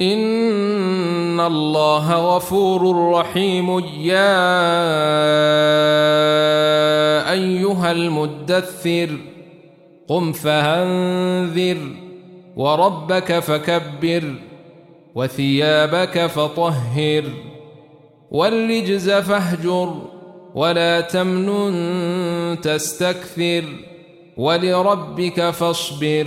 إن الله غفور رحيم. يا أيها المدثر قم فهنذر وربك فكبر وثيابك فطهر والرجز فاهجر ولا تمنن تستكثر ولربك فاصبر.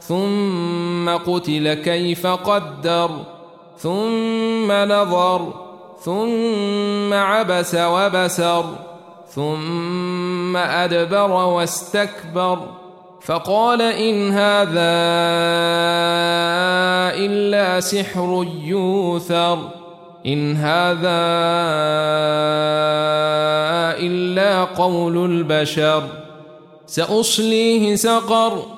ثم قتل كيف قدر ثم نظر ثم عبس وبسر ثم أدبر واستكبر. فقال إن هذا إلا سحر يوثر إن هذا إلا قول البشر. سأصليه سقر.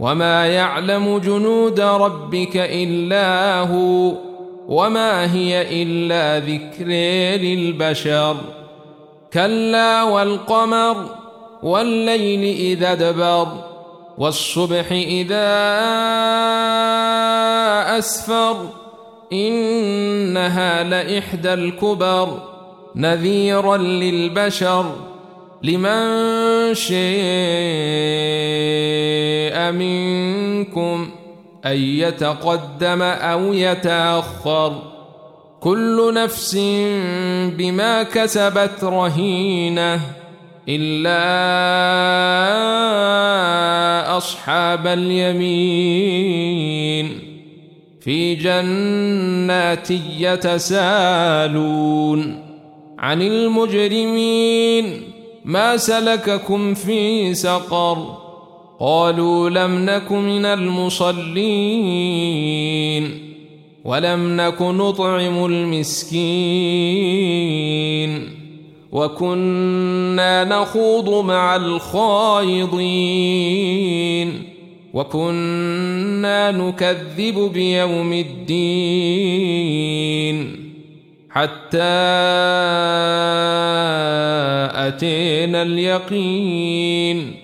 وما يعلم جنود ربك إلا هو وما هي إلا ذكر للبشر كلا والقمر والليل إذا دبر والصبح إذا أسفر إنها لإحدى الكبر نذيرا للبشر لمن منكم أن يتقدم أو يتأخر كل نفس بما كسبت رهينة إلا أصحاب اليمين في جنات يتسالون عن المجرمين ما سلككم في سقر قالوا لم نك من المصلين ولم نك نطعم المسكين وكنا نخوض مع الخائضين وكنا نكذب بيوم الدين حتى أتينا اليقين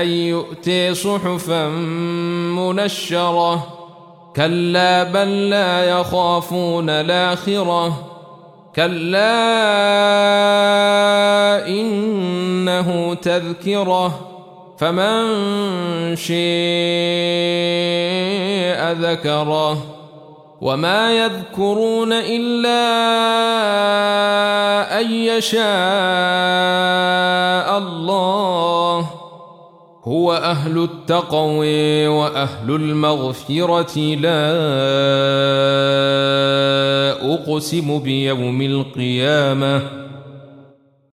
أن يؤتي صحفا منشرة. كلا بل لا يخافون الآخرة. كلا إنه تذكرة. فمن شيء ذكره. وما يذكرون إلا أن يشاء الله. هو أهل التقوى وأهل المغفرة لا أقسم بيوم القيامة.